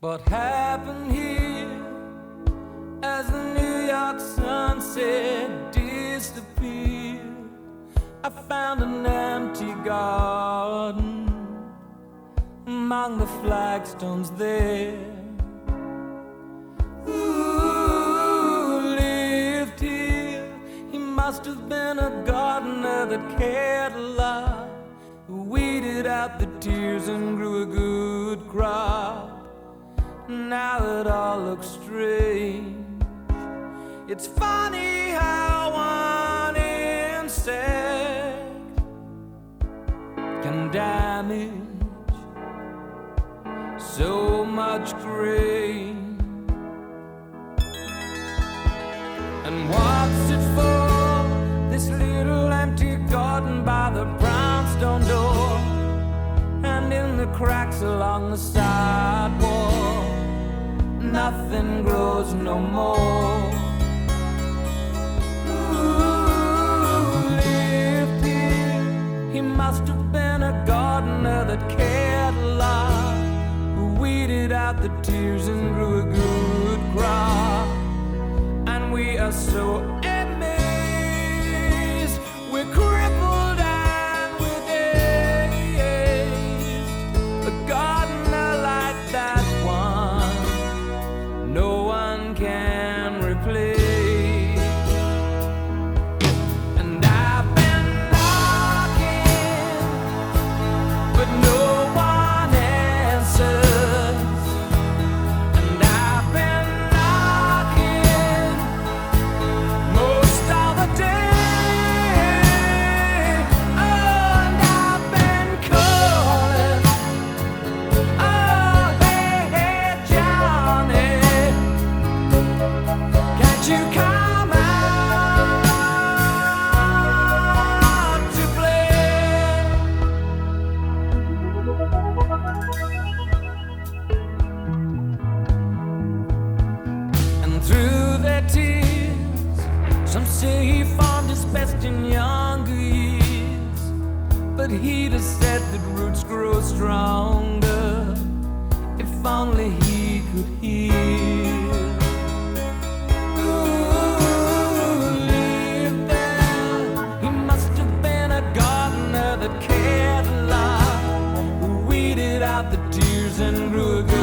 What happened here as the New York sunset disappeared? I found an empty garden among the flagstones there. Who lived here? He must have been a gardener that cared a lot, who weeded out the tears and grew a good crop. Now it all looks strange. It's funny how one insect can damage so much grain. And what's it for? This little empty garden by the brownstone door, and in the cracks along the sidewalk, nothing grows no more. Who lived here? He must have been a gardener that cared a lot, who weeded out the tears best in younger years. But he'd have said that roots grow stronger if only he could hear. There? He must have been a gardener that cared a lot, who weeded out the tears and grew a